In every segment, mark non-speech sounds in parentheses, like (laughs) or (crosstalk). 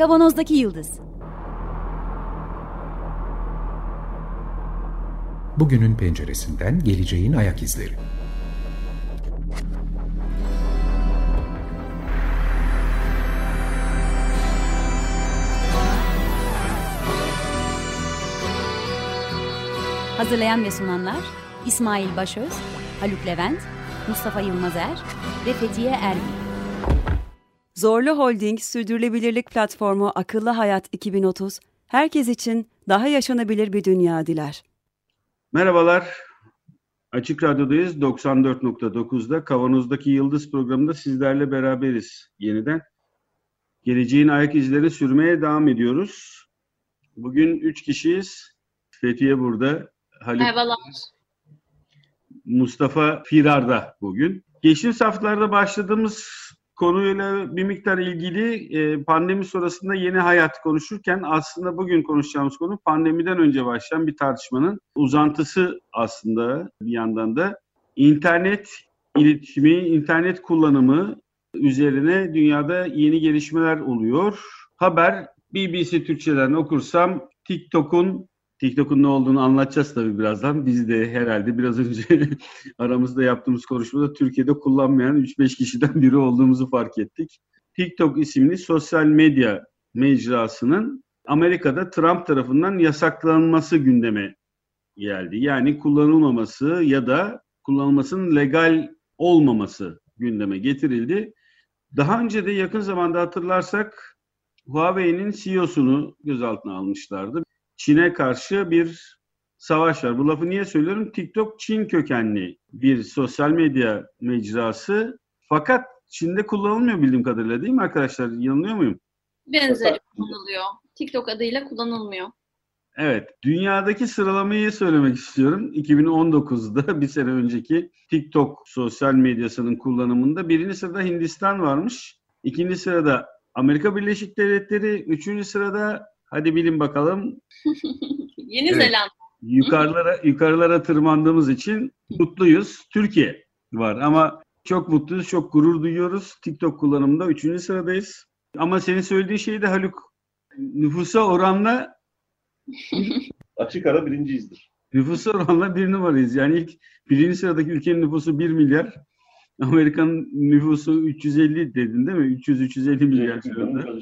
Kavanozdaki Yıldız Bugünün penceresinden geleceğin ayak izleri. Hazırlayan ve sunanlar İsmail Başöz, Haluk Levent, Mustafa Yılmazer ve Fethiye Erbil. Zorlu Holding Sürdürülebilirlik Platformu Akıllı Hayat 2030, herkes için daha yaşanabilir bir dünya diler. Merhabalar, Açık Radyo'dayız. 94.9'da Kavanoz'daki Yıldız programında sizlerle beraberiz yeniden. Geleceğin ayak izleri sürmeye devam ediyoruz. Bugün üç kişiyiz. Fethiye burada. Haluk Merhabalar. Mustafa Firar'da bugün. Geçtiğimiz haftalarda başladığımız konuyla bir miktar ilgili e, pandemi sonrasında yeni hayat konuşurken aslında bugün konuşacağımız konu pandemiden önce başlayan bir tartışmanın uzantısı aslında bir yandan da internet iletişimi, internet kullanımı üzerine dünyada yeni gelişmeler oluyor. Haber BBC Türkçeden okursam TikTok'un TikTok'un ne olduğunu anlatacağız tabii birazdan. Biz de herhalde biraz önce (laughs) aramızda yaptığımız konuşmada Türkiye'de kullanmayan 3-5 kişiden biri olduğumuzu fark ettik. TikTok isimli sosyal medya mecrasının Amerika'da Trump tarafından yasaklanması gündeme geldi. Yani kullanılmaması ya da kullanılmasının legal olmaması gündeme getirildi. Daha önce de yakın zamanda hatırlarsak Huawei'nin CEO'sunu gözaltına almışlardı. Çin'e karşı bir savaş var. Bu lafı niye söylüyorum? TikTok Çin kökenli bir sosyal medya mecrası. Fakat Çin'de kullanılmıyor bildiğim kadarıyla değil mi arkadaşlar? Yanılıyor muyum? Benzeri kullanılıyor. TikTok adıyla kullanılmıyor. Evet, dünyadaki sıralamayı söylemek istiyorum. 2019'da (laughs) bir sene önceki TikTok sosyal medyasının kullanımında birinci sırada Hindistan varmış. İkinci sırada Amerika Birleşik Devletleri, üçüncü sırada Hadi bilin bakalım. (laughs) Yeni evet. Zelanda. Yukarılara yukarılara tırmandığımız için mutluyuz. Türkiye var ama çok mutluyuz, çok gurur duyuyoruz. TikTok kullanımında üçüncü sıradayız. Ama senin söylediğin şey de Haluk nüfusa oranla (laughs) açık ara birinciyizdir. Nüfusa oranla bir numarayız. Yani ilk birinci sıradaki ülkenin nüfusu bir milyar. Amerika'nın nüfusu 350 dedin değil mi? 300-350 milyar civarında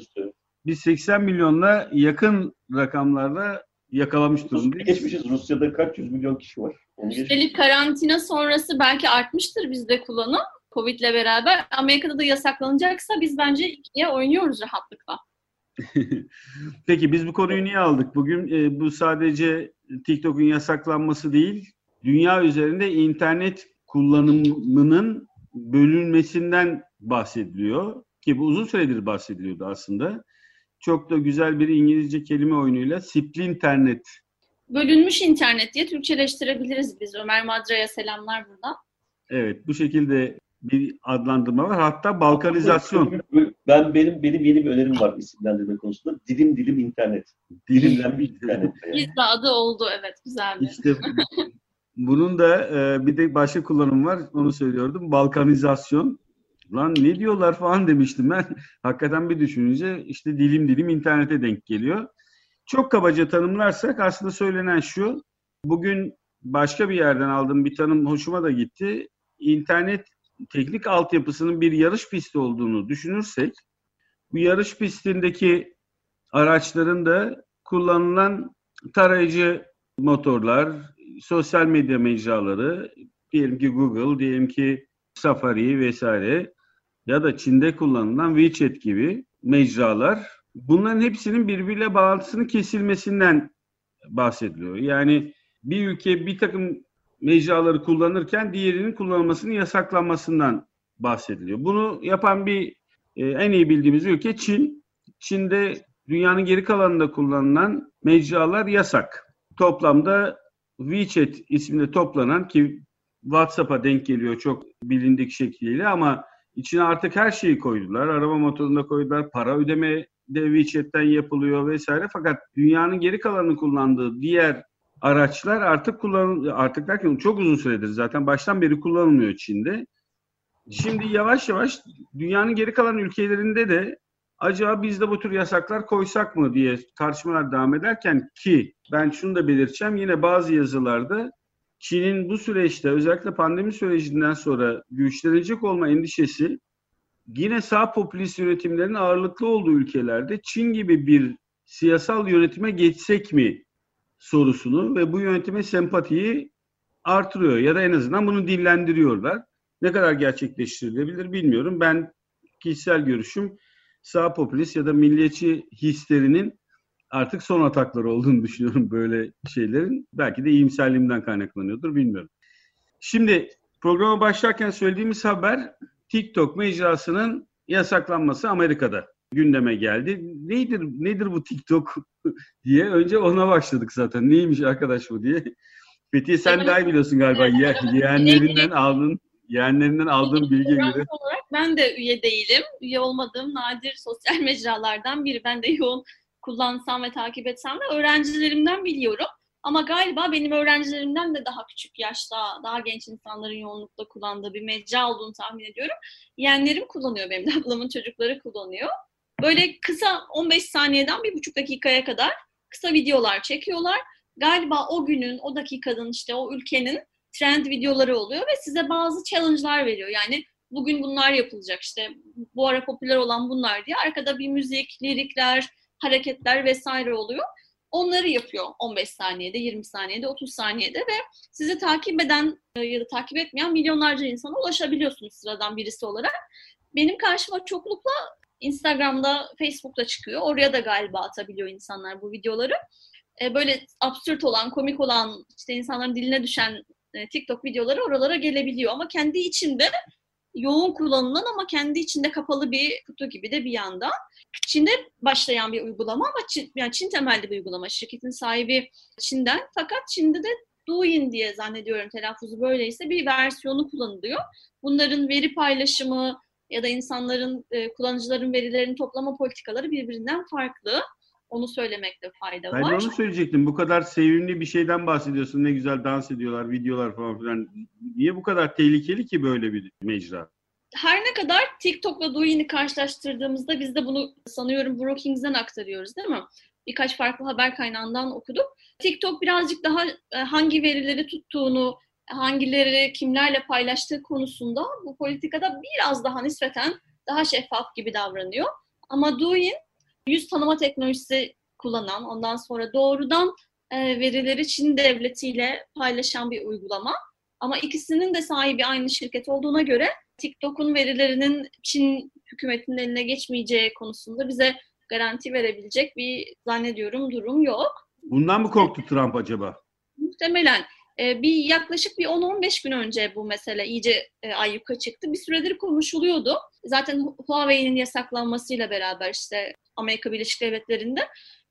biz 80 milyonla yakın rakamlarda yakalamış durumdayız. Geçmişiz. Rusya'da kaç yüz milyon kişi var? Üstelik karantina sonrası belki artmıştır bizde kullanım. Covid'le beraber. Amerika'da da yasaklanacaksa biz bence ikiye oynuyoruz rahatlıkla. (laughs) Peki biz bu konuyu niye aldık bugün? E, bu sadece TikTok'un yasaklanması değil, dünya üzerinde internet kullanımının bölünmesinden bahsediliyor. Ki bu uzun süredir bahsediliyordu aslında çok da güzel bir İngilizce kelime oyunuyla internet. Bölünmüş internet diye Türkçeleştirebiliriz biz. Ömer Madra'ya selamlar burada. Evet, bu şekilde bir adlandırma var. Hatta balkanizasyon. Ben benim benim yeni bir önerim var isimlendirme konusunda. Dilim dilim internet. Dilimlenmiş internet. Yani. (laughs) Biz de adı oldu evet güzeldi. İşte bunun da e, bir de başka kullanım var. Onu söylüyordum. Balkanizasyon lan ne diyorlar falan demiştim ben. (laughs) Hakikaten bir düşününce işte dilim dilim internete denk geliyor. Çok kabaca tanımlarsak aslında söylenen şu. Bugün başka bir yerden aldığım bir tanım hoşuma da gitti. İnternet teknik altyapısının bir yarış pisti olduğunu düşünürsek bu yarış pistindeki araçların da kullanılan tarayıcı motorlar, sosyal medya mecraları, diyelim ki Google, diyelim ki Safari vesaire ya da Çin'de kullanılan WeChat gibi mecralar bunların hepsinin birbiriyle bağlantısının kesilmesinden bahsediliyor. Yani bir ülke bir takım mecraları kullanırken diğerinin kullanılmasının yasaklanmasından bahsediliyor. Bunu yapan bir e, en iyi bildiğimiz ülke Çin. Çin'de dünyanın geri kalanında kullanılan mecralar yasak. Toplamda WeChat isminde toplanan ki WhatsApp'a denk geliyor çok bilindik şekliyle ama İçine artık her şeyi koydular. Araba motorunda koydular. Para ödeme de WeChat'ten yapılıyor vesaire. Fakat dünyanın geri kalanını kullandığı diğer araçlar artık kullan artık derken çok uzun süredir zaten baştan beri kullanılmıyor Çin'de. Şimdi yavaş yavaş dünyanın geri kalan ülkelerinde de acaba biz de bu tür yasaklar koysak mı diye tartışmalar devam ederken ki ben şunu da belirteceğim yine bazı yazılarda Çin'in bu süreçte özellikle pandemi sürecinden sonra güçlenecek olma endişesi yine sağ popülist yönetimlerin ağırlıklı olduğu ülkelerde Çin gibi bir siyasal yönetime geçsek mi sorusunu ve bu yönetime sempatiyi artırıyor ya da en azından bunu dillendiriyorlar. Ne kadar gerçekleştirilebilir bilmiyorum. Ben kişisel görüşüm sağ popülist ya da milliyetçi hislerinin artık son atakları olduğunu (laughs) düşünüyorum böyle şeylerin. Belki de iyimserliğimden kaynaklanıyordur bilmiyorum. Şimdi programa başlarken söylediğimiz haber TikTok mecrasının yasaklanması Amerika'da gündeme geldi. Nedir nedir bu TikTok (laughs) diye önce ona başladık zaten. Neymiş arkadaş bu diye. (laughs) Fethiye sen daha iyi biliyorsun galiba. Ye, yeğenlerinden aldın yeğenlerinden aldığım bilgiye göre. olarak ben de üye değilim. Üye olmadığım nadir sosyal mecralardan biri. Ben de yoğun kullansam ve takip etsem de öğrencilerimden biliyorum. Ama galiba benim öğrencilerimden de daha küçük yaşta, daha genç insanların yoğunlukla kullandığı bir mecra olduğunu tahmin ediyorum. Yeğenlerim kullanıyor benim de ablamın çocukları kullanıyor. Böyle kısa 15 saniyeden bir buçuk dakikaya kadar kısa videolar çekiyorlar. Galiba o günün, o dakikanın işte o ülkenin trend videoları oluyor ve size bazı challenge'lar veriyor. Yani bugün bunlar yapılacak işte bu ara popüler olan bunlar diye arkada bir müzik, lirikler, hareketler vesaire oluyor. Onları yapıyor 15 saniyede, 20 saniyede, 30 saniyede ve sizi takip eden e, ya da takip etmeyen milyonlarca insana ulaşabiliyorsunuz sıradan birisi olarak. Benim karşıma çoklukla Instagram'da, Facebook'ta çıkıyor. Oraya da galiba atabiliyor insanlar bu videoları. E, böyle absürt olan, komik olan, işte insanların diline düşen e, TikTok videoları oralara gelebiliyor. Ama kendi içinde yoğun kullanılan ama kendi içinde kapalı bir kutu gibi de bir yandan. Çin'de başlayan bir uygulama ama Çin, yani Çin temelli bir uygulama. Şirketin sahibi Çin'den fakat Çin'de de Douyin diye zannediyorum telaffuzu böyleyse bir versiyonu kullanılıyor. Bunların veri paylaşımı ya da insanların, e, kullanıcıların verilerini toplama politikaları birbirinden farklı. Onu söylemekte fayda var. Ben onu söyleyecektim. Bu kadar sevimli bir şeyden bahsediyorsun. Ne güzel dans ediyorlar, videolar falan filan. Niye bu kadar tehlikeli ki böyle bir mecra? Her ne kadar TikTok'la Douyin'i karşılaştırdığımızda biz de bunu sanıyorum Brookings'den aktarıyoruz değil mi? Birkaç farklı haber kaynağından okuduk. TikTok birazcık daha e, hangi verileri tuttuğunu, hangileri kimlerle paylaştığı konusunda bu politikada biraz daha nispeten daha şeffaf gibi davranıyor. Ama Douyin yüz tanıma teknolojisi kullanan, ondan sonra doğrudan e, verileri Çin devletiyle paylaşan bir uygulama. Ama ikisinin de sahibi aynı şirket olduğuna göre TikTok'un verilerinin Çin hükümetinin eline geçmeyeceği konusunda bize garanti verebilecek bir zannediyorum durum yok. Bundan mı korktu Trump acaba? Muhtemelen. Ee, bir yaklaşık bir 10-15 gün önce bu mesele iyice e, ayyuka çıktı. Bir süredir konuşuluyordu. Zaten Huawei'nin yasaklanmasıyla beraber işte Amerika Birleşik Devletleri'nde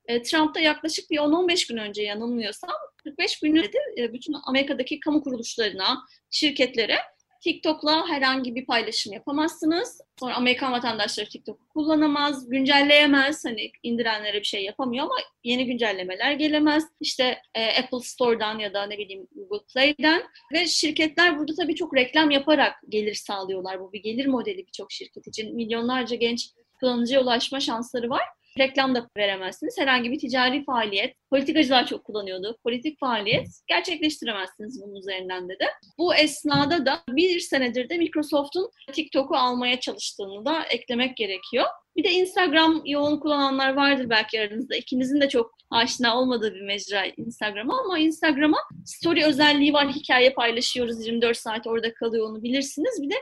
e, Trump'ta yaklaşık bir 10-15 gün önce yanılmıyorsam 45 gündür e, bütün Amerika'daki kamu kuruluşlarına, şirketlere TikTok'la herhangi bir paylaşım yapamazsınız. Sonra Amerikan vatandaşları TikTok'u kullanamaz, güncelleyemez. Hani indirenlere bir şey yapamıyor ama yeni güncellemeler gelemez. İşte e, Apple Store'dan ya da ne bileyim Google Play'den ve şirketler burada tabii çok reklam yaparak gelir sağlıyorlar. Bu bir gelir modeli birçok şirket için. Milyonlarca genç kullanıcıya ulaşma şansları var reklam da veremezsiniz. Herhangi bir ticari faaliyet, politikacılar çok kullanıyordu. Politik faaliyet gerçekleştiremezsiniz bunun üzerinden dedi. Bu esnada da bir senedir de Microsoft'un TikTok'u almaya çalıştığını da eklemek gerekiyor. Bir de Instagram yoğun kullananlar vardır belki aranızda. İkinizin de çok aşina olmadığı bir mecra Instagram'a ama Instagram'a story özelliği var. Hikaye paylaşıyoruz 24 saat orada kalıyor onu bilirsiniz. Bir de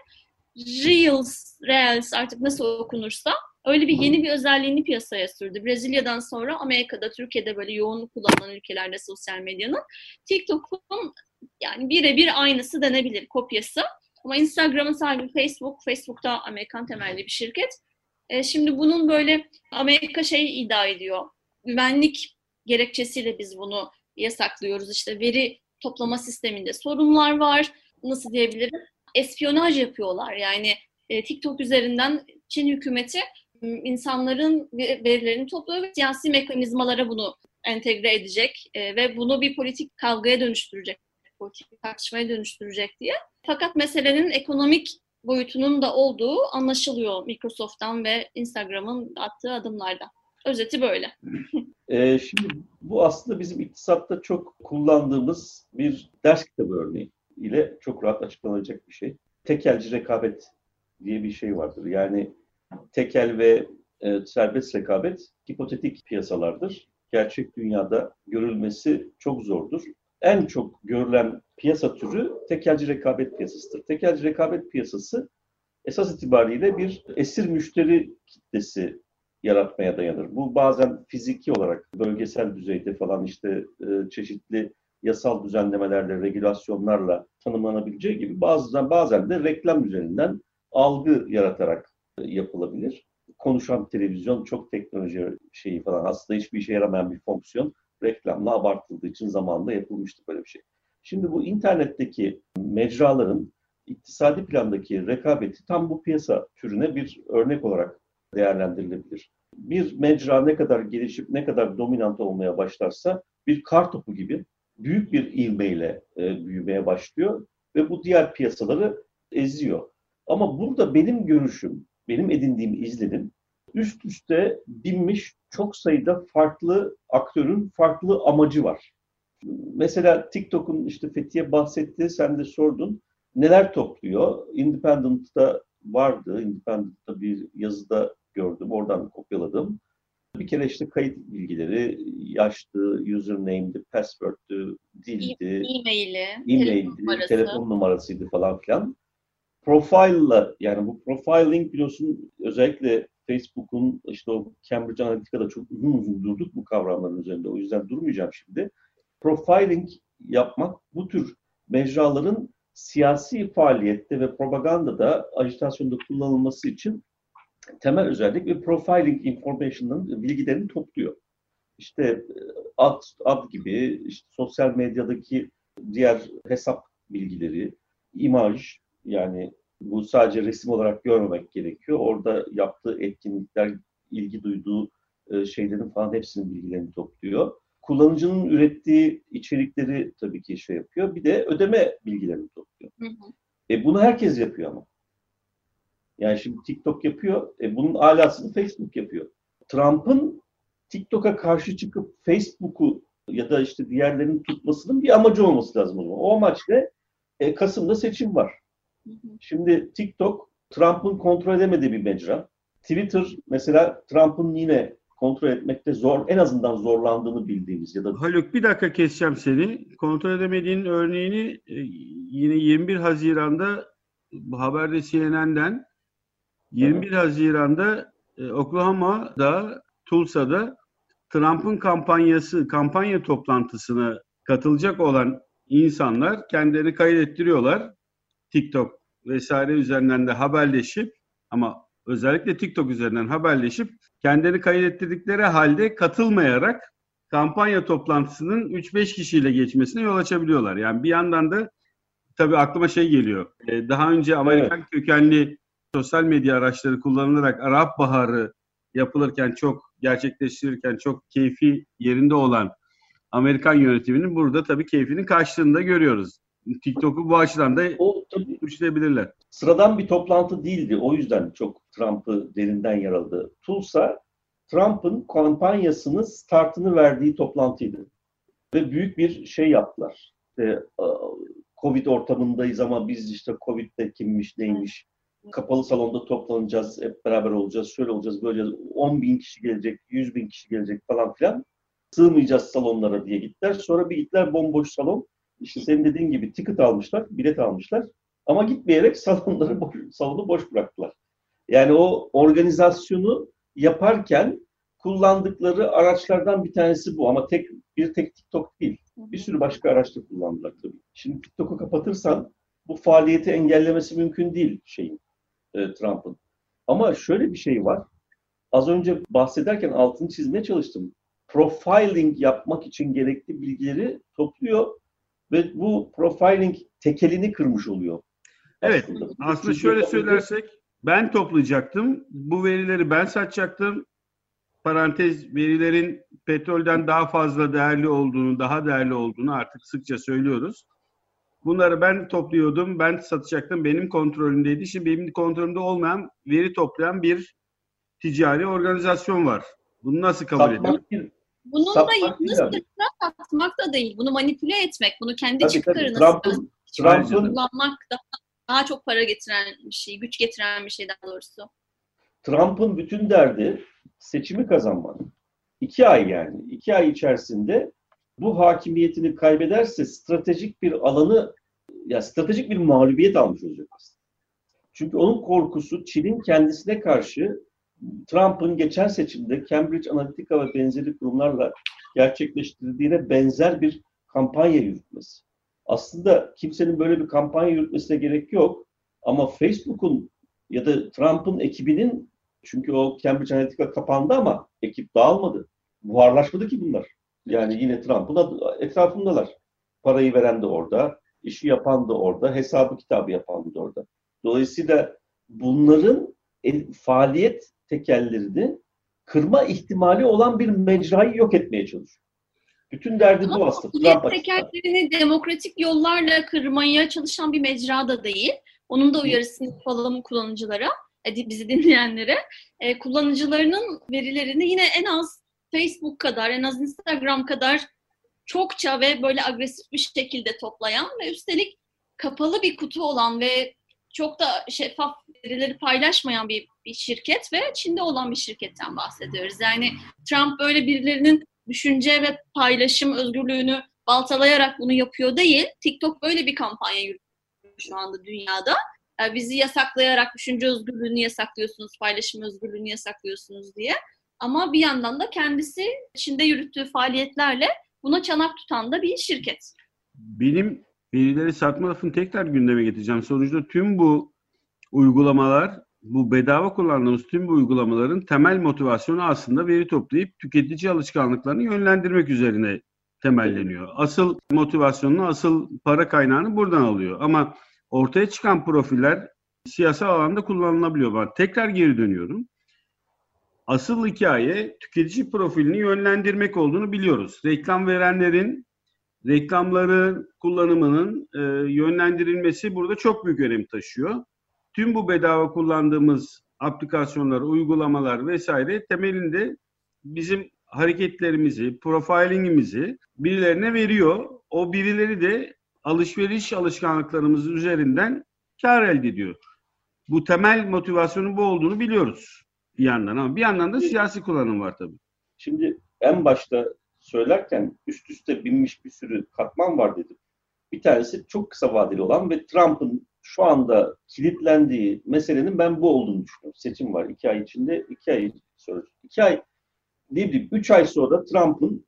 Reels, Reels artık nasıl okunursa öyle bir yeni bir özelliğini piyasaya sürdü. Brezilya'dan sonra Amerika'da, Türkiye'de böyle yoğun kullanılan ülkelerde sosyal medyanın TikTok'un yani birebir aynısı denebilir, kopyası. Ama Instagram'ın sahibi Facebook, Facebook'ta Amerikan temelli bir şirket. E, şimdi bunun böyle Amerika şey iddia ediyor. Güvenlik gerekçesiyle biz bunu yasaklıyoruz. İşte veri toplama sisteminde sorunlar var. Nasıl diyebilirim? Espiyonaj yapıyorlar. Yani e, TikTok üzerinden Çin hükümeti insanların verilerini topluyor ve siyasi mekanizmalara bunu entegre edecek e, ve bunu bir politik kavgaya dönüştürecek, politik tartışmaya dönüştürecek diye. Fakat meselenin ekonomik boyutunun da olduğu anlaşılıyor Microsoft'tan ve Instagram'ın attığı adımlarda. Özeti böyle. (laughs) Ee, şimdi bu aslında bizim iktisatta çok kullandığımız bir ders kitabı örneği ile çok rahat açıklanacak bir şey. Tekelci rekabet diye bir şey vardır. Yani tekel ve e, serbest rekabet hipotetik piyasalardır. Gerçek dünyada görülmesi çok zordur. En çok görülen piyasa türü tekelci rekabet piyasasıdır. Tekelci rekabet piyasası esas itibariyle bir esir müşteri kitlesi yaratmaya dayanır. Bu bazen fiziki olarak bölgesel düzeyde falan işte e, çeşitli yasal düzenlemelerle, regülasyonlarla tanımlanabileceği gibi bazen bazen de reklam üzerinden algı yaratarak yapılabilir. Konuşan televizyon çok teknoloji şeyi falan aslında hiçbir işe yaramayan bir fonksiyon reklamla abartıldığı için zamanında yapılmıştı böyle bir şey. Şimdi bu internetteki mecraların iktisadi plandaki rekabeti tam bu piyasa türüne bir örnek olarak değerlendirilebilir. Bir mecra ne kadar gelişip ne kadar dominant olmaya başlarsa bir kar topu gibi büyük bir ivmeyle e, büyümeye başlıyor ve bu diğer piyasaları eziyor. Ama burada benim görüşüm, benim edindiğim izlenim üst üste binmiş çok sayıda farklı aktörün farklı amacı var. Mesela TikTok'un işte Fethiye bahsetti, sen de sordun. Neler topluyor? Independent'ta vardı. Independent'ta bir yazıda gördüm. Oradan kopyaladım. Bir kere işte kayıt bilgileri, yaştı, username'di, password'tü, dildi, e-maili, e-maildi, telefon numarası. telefon numarasıydı falan filan. Profile'la yani bu profiling biliyorsun özellikle Facebook'un işte o Cambridge Analytica'da çok uzun uzun durduk bu kavramların üzerinde. O yüzden durmayacağım şimdi. Profiling yapmak bu tür mecraların siyasi faaliyette ve propagandada, ajitasyonda kullanılması için temel özellik ve profiling information'ın bilgilerini topluyor. İşte e, ad, ad gibi, işte sosyal medyadaki diğer hesap bilgileri, imaj yani bu sadece resim olarak görmemek gerekiyor. Orada yaptığı etkinlikler, ilgi duyduğu e, şeylerin falan hepsinin bilgilerini topluyor. Kullanıcının ürettiği içerikleri tabii ki şey yapıyor. Bir de ödeme bilgilerini topluyor. Hı hı. E bunu herkes yapıyor ama. Yani şimdi TikTok yapıyor. E bunun alasını Facebook yapıyor. Trump'ın TikTok'a karşı çıkıp Facebook'u ya da işte diğerlerinin tutmasının bir amacı olması lazım o zaman. O amaç ne? E, Kasım'da seçim var. Şimdi TikTok Trump'ın kontrol edemediği bir mecra. Twitter mesela Trump'ın yine kontrol etmekte zor, en azından zorlandığını bildiğimiz ya da Haluk bir dakika keseceğim seni. Kontrol edemediğin örneğini e, yine 21 Haziran'da haberde CNN'den 21 Haziran'da e, Oklahoma'da Tulsa'da Trump'ın kampanyası kampanya toplantısına katılacak olan insanlar kendilerini kaydettiriyorlar. TikTok vesaire üzerinden de haberleşip ama özellikle TikTok üzerinden haberleşip kendilerini kaydettirdikleri halde katılmayarak kampanya toplantısının 3-5 kişiyle geçmesine yol açabiliyorlar. Yani bir yandan da tabii aklıma şey geliyor. Ee, Daha önce Amerikan kökenli sosyal medya araçları kullanılarak Arap Baharı yapılırken çok gerçekleştirirken çok keyfi yerinde olan Amerikan yönetiminin burada tabii keyfinin kaçtığını da görüyoruz. TikTok'u bu açıdan da o tabii suçlayabilirler. sıradan bir toplantı değildi. O yüzden çok Trump'ı derinden yaraladı. Tulsa, Trump'ın kampanyasının startını verdiği toplantıydı. Ve büyük bir şey yaptılar. İşte, Covid ortamındayız ama biz işte Covid'de kimmiş neymiş. Kapalı salonda toplanacağız, hep beraber olacağız, şöyle olacağız, böyle olacağız. 10 bin kişi gelecek, 100 bin kişi gelecek falan filan. Sığmayacağız salonlara diye gittiler. Sonra bir gittiler bomboş salon. İşte senin dediğin gibi ticket almışlar, bilet almışlar. Ama gitmeyerek (laughs) salonları boş, salonu boş bıraktılar. Yani o organizasyonu yaparken kullandıkları araçlardan bir tanesi bu ama tek bir tek TikTok değil. Bir sürü başka araçta kullandılar tabii. Şimdi TikTok'u kapatırsan bu faaliyeti engellemesi mümkün değil şeyin e, Trump'ın. Ama şöyle bir şey var. Az önce bahsederken altını çizmeye çalıştım. Profiling yapmak için gerekli bilgileri topluyor ve bu profiling tekelini kırmış oluyor. Evet, aslında. Aslında şöyle söylersek ben toplayacaktım. Bu verileri ben satacaktım. Parantez verilerin petrolden daha fazla değerli olduğunu, daha değerli olduğunu artık sıkça söylüyoruz. Bunları ben topluyordum, ben satacaktım, benim kontrolümdeydi. Şimdi benim kontrolümde olmayan veri toplayan bir ticari organizasyon var. Bunu nasıl kabul ediyor? Bunun da Satmak yalnız sıra atmak da değil. Bunu manipüle etmek, bunu kendi tabii Trump'ın, Trump'ın, kullanmak daha, daha çok para getiren bir şey, güç getiren bir şey daha doğrusu. Trump'ın bütün derdi seçimi kazanmak. İki ay yani. iki ay içerisinde bu hakimiyetini kaybederse stratejik bir alanı, ya stratejik bir mağlubiyet almış olacak aslında. Çünkü onun korkusu Çin'in kendisine karşı Trump'ın geçen seçimde Cambridge Analytica ve benzeri kurumlarla gerçekleştirdiğine benzer bir kampanya yürütmesi. Aslında kimsenin böyle bir kampanya yürütmesine gerek yok. Ama Facebook'un ya da Trump'ın ekibinin çünkü o Cambridge Analytica kapandı ama ekip dağılmadı. Buharlaşmadı ki bunlar. Yani yine Trump'ın etrafındalar. Parayı veren de orada, işi yapan da orada, hesabı kitabı yapan da orada. Dolayısıyla bunların el- faaliyet tekellerini kırma ihtimali olan bir mecrayı yok etmeye çalışıyor. Bütün derdi bu Ama aslında. Bilet Trump açısından. tekerlerini demokratik yollarla kırmaya çalışan bir mecra da değil. Onun da uyarısını yapalım kullanıcılara, e, bizi dinleyenlere. E, kullanıcılarının verilerini yine en az Facebook kadar, en az Instagram kadar çokça ve böyle agresif bir şekilde toplayan ve üstelik kapalı bir kutu olan ve çok da şeffaf verileri paylaşmayan bir, bir şirket ve Çin'de olan bir şirketten bahsediyoruz. Yani Trump böyle birilerinin düşünce ve paylaşım özgürlüğünü baltalayarak bunu yapıyor değil. TikTok böyle bir kampanya yürütüyor şu anda dünyada. E, bizi yasaklayarak düşünce özgürlüğünü yasaklıyorsunuz, paylaşım özgürlüğünü yasaklıyorsunuz diye. Ama bir yandan da kendisi Çin'de yürüttüğü faaliyetlerle buna çanak tutan da bir şirket. Benim verileri satma lafını tekrar gündeme getireceğim. Sonuçta tüm bu uygulamalar, bu bedava kullandığımız tüm bu uygulamaların temel motivasyonu aslında veri toplayıp tüketici alışkanlıklarını yönlendirmek üzerine temelleniyor. Asıl motivasyonunu, asıl para kaynağını buradan alıyor. Ama ortaya çıkan profiller siyasal alanda kullanılabiliyor. Ben tekrar geri dönüyorum. Asıl hikaye tüketici profilini yönlendirmek olduğunu biliyoruz. Reklam verenlerin reklamların kullanımının e, yönlendirilmesi burada çok büyük önem taşıyor. Tüm bu bedava kullandığımız aplikasyonlar, uygulamalar vesaire temelinde bizim hareketlerimizi, profilingimizi birilerine veriyor. O birileri de alışveriş alışkanlıklarımız üzerinden kar elde ediyor. Bu temel motivasyonun bu olduğunu biliyoruz bir yandan ama bir yandan da siyasi kullanım var tabii. Şimdi en başta söylerken üst üste binmiş bir sürü katman var dedim. Bir tanesi çok kısa vadeli olan ve Trump'ın şu anda kilitlendiği meselenin ben bu olduğunu düşünüyorum. Seçim var iki ay içinde, iki ay sonra, iki ay ne bileyim üç ay sonra Trump'ın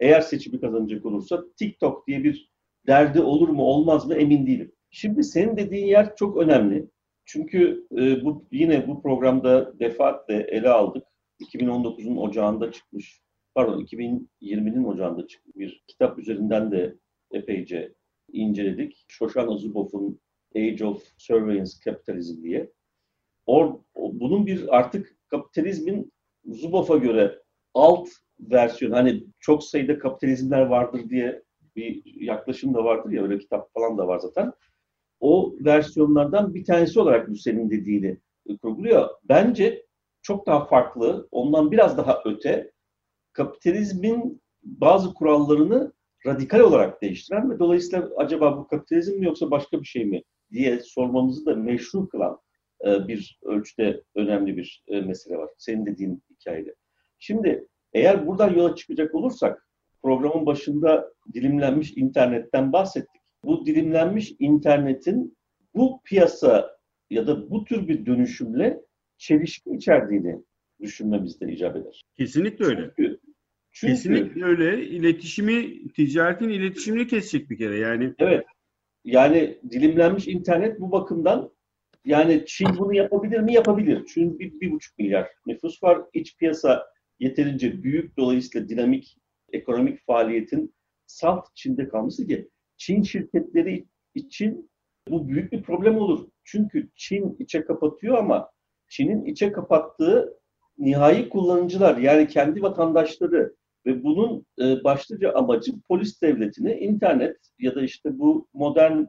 eğer seçimi kazanacak olursa TikTok diye bir derdi olur mu olmaz mı emin değilim. Şimdi senin dediğin yer çok önemli. Çünkü e, bu yine bu programda defaatle ele aldık. 2019'un ocağında çıkmış pardon 2020'nin ocağında çıkmış bir kitap üzerinden de epeyce inceledik. Shoshana Zuboff'un Age of Surveillance Capitalism diye. Or, bunun bir artık kapitalizmin Zuboff'a göre alt versiyon hani çok sayıda kapitalizmler vardır diye bir yaklaşım da vardır ya öyle kitap falan da var zaten. O versiyonlardan bir tanesi olarak bu senin dediğini kurguluyor. Bence çok daha farklı, ondan biraz daha öte kapitalizmin bazı kurallarını radikal olarak değiştiren ve dolayısıyla acaba bu kapitalizm mi yoksa başka bir şey mi diye sormamızı da meşru kılan e, bir ölçüde önemli bir e, mesele var. Senin dediğin hikayede. Şimdi eğer buradan yola çıkacak olursak programın başında dilimlenmiş internetten bahsettik. Bu dilimlenmiş internetin bu piyasa ya da bu tür bir dönüşümle çelişki içerdiğini düşünmemizde icap eder. Kesinlikle öyle. Çünkü, çünkü Kesinlikle öyle. İletişimi, ticaretin iletişimini kesecek bir kere. Yani Evet. Yani dilimlenmiş internet bu bakımdan yani Çin bunu yapabilir mi? Yapabilir. Çünkü bir, bir buçuk milyar nüfus var. İç piyasa yeterince büyük. Dolayısıyla dinamik ekonomik faaliyetin salt Çin'de kalması ki Çin şirketleri için bu büyük bir problem olur. Çünkü Çin içe kapatıyor ama Çin'in içe kapattığı nihai kullanıcılar yani kendi vatandaşları Ve bunun e, başlıca amacı polis devletini internet ya da işte bu modern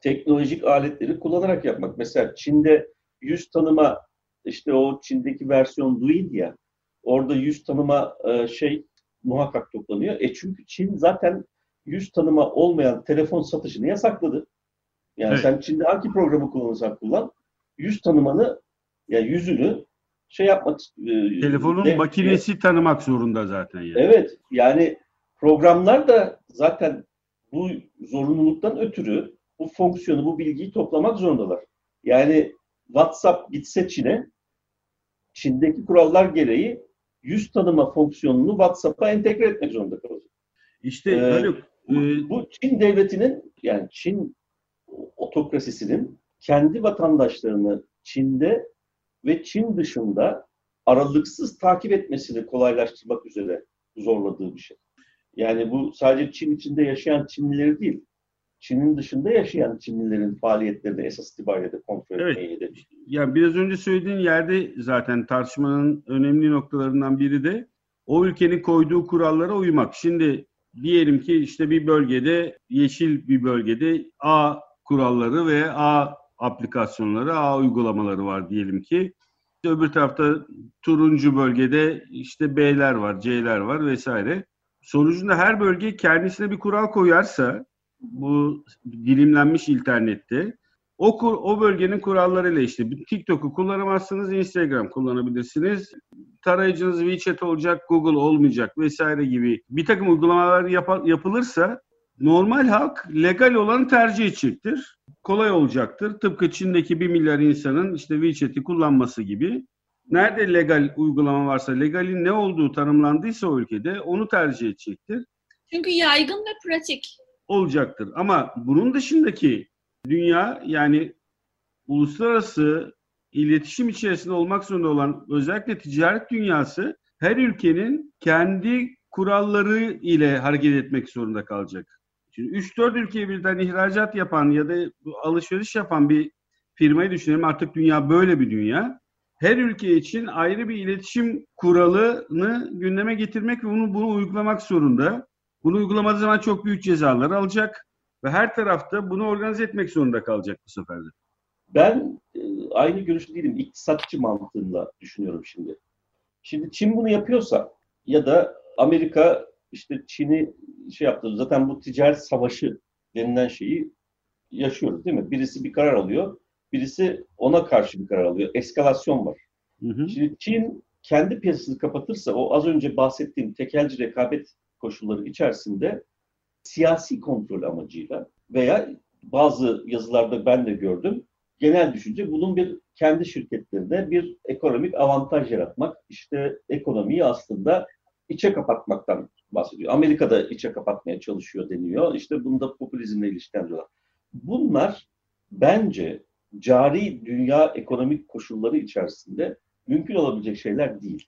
teknolojik aletleri kullanarak yapmak. Mesela Çin'de yüz tanıma işte o Çin'deki versiyon Douyin ya orada yüz tanıma e, şey muhakkak toplanıyor. E çünkü Çin zaten yüz tanıma olmayan telefon satışını yasakladı. Yani Evet. sen Çin'de hangi programı kullanırsan kullan yüz tanımanı yani yüzünü şey yapmak e, Telefonun de- makinesi tanımak zorunda zaten yani. Evet yani programlar da zaten bu zorunluluktan ötürü bu fonksiyonu, bu bilgiyi toplamak zorundalar. Yani WhatsApp gitse Çin'e, Çin'deki kurallar gereği yüz tanıma fonksiyonunu WhatsApp'a entegre etmek zorunda kalacak. İşte Ee, Haluk, e, bu Çin devletinin yani Çin otokrasisinin kendi vatandaşlarını Çin'de ve Çin dışında aralıksız takip etmesini kolaylaştırmak üzere zorladığı bir şey. Yani bu sadece Çin içinde yaşayan Çinlileri değil, Çin'in dışında yaşayan Çinlilerin faaliyetlerini esas itibariyle de kontrol Evet. etmeyi hedefliyor. yani biraz önce söylediğin yerde zaten tartışmanın önemli noktalarından biri de o ülkenin koyduğu kurallara uymak. Şimdi diyelim ki işte bir bölgede yeşil bir bölgede A kuralları ve A aplikasyonları, A uygulamaları var diyelim ki. İşte öbür tarafta turuncu bölgede işte B'ler var, C'ler var vesaire. Sonucunda her bölge kendisine bir kural koyarsa bu dilimlenmiş internette o, kur- o bölgenin kurallarıyla işte TikTok'u kullanamazsınız, Instagram kullanabilirsiniz. Tarayıcınız WeChat olacak, Google olmayacak vesaire gibi bir takım uygulamalar yapa- yapılırsa normal halk legal olanı tercih edecektir. Kolay olacaktır. Tıpkı Çin'deki 1 milyar insanın işte WeChat'i kullanması gibi. Nerede legal uygulama varsa, legalin ne olduğu tanımlandıysa o ülkede onu tercih edecektir Çünkü yaygın ve pratik. olacaktır. Ama bunun dışındaki dünya yani uluslararası iletişim içerisinde olmak zorunda olan özellikle ticaret dünyası her ülkenin kendi kuralları ile hareket etmek zorunda kalacak. Şimdi 3-4 ülkeye birden ihracat yapan ya da alışveriş yapan bir firmayı düşünelim. Artık dünya böyle bir dünya. Her ülke için ayrı bir iletişim kuralını gündeme getirmek ve bunu, bunu uygulamak zorunda. Bunu uygulamadığı zaman çok büyük cezalar alacak ve her tarafta bunu organize etmek zorunda kalacak bu sefer de. Ben e, aynı görüşte değilim. İktisatçı mantığında düşünüyorum şimdi. Şimdi Çin bunu yapıyorsa ya da Amerika işte Çin'i şey yaptı. Zaten bu ticaret savaşı denilen şeyi yaşıyoruz değil mi? Birisi bir karar alıyor, birisi ona karşı bir karar alıyor. Eskalasyon var. Hı hı. Şimdi Çin kendi piyasasını kapatırsa o az önce bahsettiğim tekelci rekabet koşulları içerisinde siyasi kontrol amacıyla veya bazı yazılarda ben de gördüm genel düşünce bunun bir kendi şirketlerine bir ekonomik avantaj yaratmak, işte ekonomiyi aslında içe kapatmaktan bahsediyor. Amerika'da içe kapatmaya çalışıyor deniyor. İşte bunu da popülizmle ilişkilendiriyorlar. Bunlar bence cari dünya ekonomik koşulları içerisinde mümkün olabilecek şeyler değil.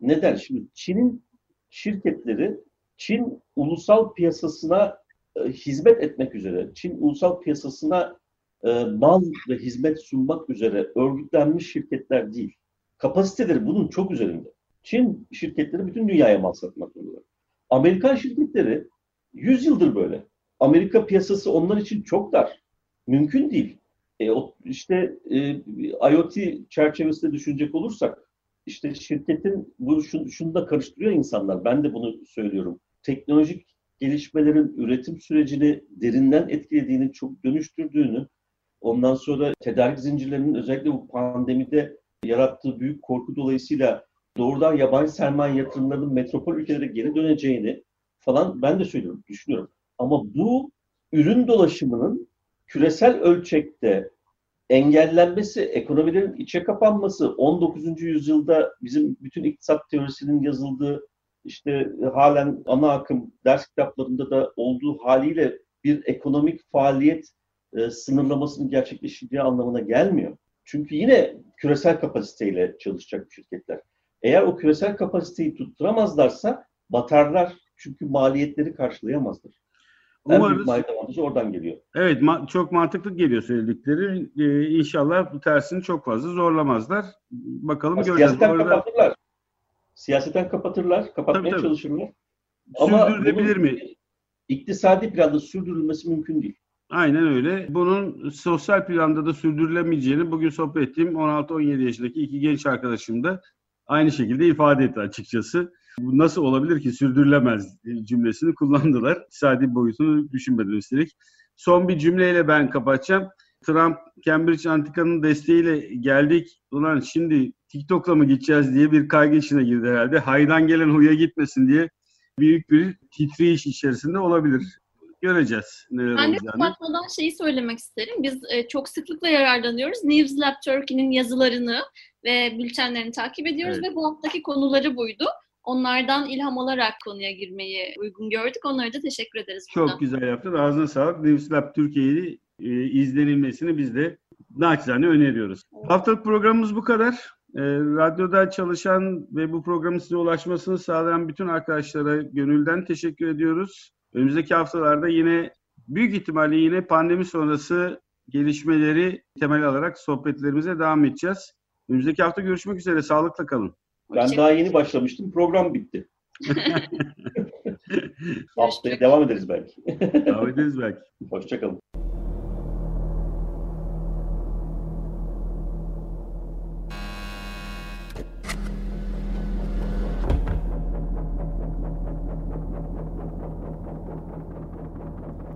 Neden? Şimdi Çin'in şirketleri Çin ulusal piyasasına e, hizmet etmek üzere, Çin ulusal piyasasına e, mal ve hizmet sunmak üzere örgütlenmiş şirketler değil. Kapasiteleri bunun çok üzerinde. Çin şirketleri bütün dünyaya mal satmak zorunda. Amerikan şirketleri 100 yıldır böyle. Amerika piyasası onlar için çok dar. Mümkün değil. E, o, işte e, IoT çerçevesinde düşünecek olursak işte şirketin bu şunu, şunu da karıştırıyor insanlar. Ben de bunu söylüyorum. Teknolojik gelişmelerin üretim sürecini derinden etkilediğini, çok dönüştürdüğünü, ondan sonra tedarik zincirlerinin özellikle bu pandemide yarattığı büyük korku dolayısıyla doğrudan yabancı sermaye yatırımlarının metropol ülkelere geri döneceğini falan ben de söylüyorum, düşünüyorum. Ama bu ürün dolaşımının küresel ölçekte engellenmesi, ekonomilerin içe kapanması, 19. yüzyılda bizim bütün iktisat teorisinin yazıldığı, işte halen ana akım ders kitaplarında da olduğu haliyle bir ekonomik faaliyet e, sınırlamasının gerçekleşeceği anlamına gelmiyor. Çünkü yine küresel kapasiteyle çalışacak şirketler. Eğer o küresel kapasiteyi tutturamazlarsa batarlar. Çünkü maliyetleri karşılayamazlar. En büyük maliyet avantajı oradan geliyor. Evet ma- çok mantıklı geliyor söyledikleri. Ee, inşallah bu tersini çok fazla zorlamazlar. Bakalım göreceğiz. Siyaseten Orada- kapatırlar. Siyaseten kapatırlar, kapatmaya Tabii, tabii. çalışırlar. Ama Sürdürülebilir mi? İktisadi planda sürdürülmesi mümkün değil. Aynen öyle. Bunun sosyal planda da sürdürülemeyeceğini bugün sohbet ettiğim 16-17 yaşındaki iki genç arkadaşım da aynı şekilde ifade etti açıkçası. Bu nasıl olabilir ki sürdürülemez cümlesini kullandılar. İktisadi boyutunu düşünmeden üstelik. Son bir cümleyle ben kapatacağım. Trump Cambridge Antika'nın desteğiyle geldik. Ulan şimdi TikTok'la mı gideceğiz diye bir kaygı içine girdi herhalde. Haydan gelen huya gitmesin diye büyük bir titreyiş içerisinde olabilir. Göreceğiz neler Ben de kapatmadan şeyi söylemek isterim. Biz e, çok sıklıkla yararlanıyoruz. News Lab Turkey'nin yazılarını ve bültenlerini takip ediyoruz Evet. ve bu haftaki konuları buydu. Onlardan ilham alarak konuya girmeyi uygun gördük. Onlara da teşekkür ederiz buradan. Çok güzel yaptın. Ağzına sağlık. News Lab Türkiye'yi e, izlenilmesini biz de naçizane öneriyoruz. Haftalık programımız bu kadar. E, radyoda çalışan ve bu programın size ulaşmasını sağlayan bütün arkadaşlara gönülden teşekkür ediyoruz. Önümüzdeki haftalarda yine büyük ihtimalle yine pandemi sonrası gelişmeleri temel alarak sohbetlerimize devam edeceğiz. Önümüzdeki hafta görüşmek üzere. Sağlıkla kalın. Ben daha yeni başlamıştım. Program bitti. (laughs) Haftaya devam ederiz belki. Devam ederiz belki. Hoşçakalın.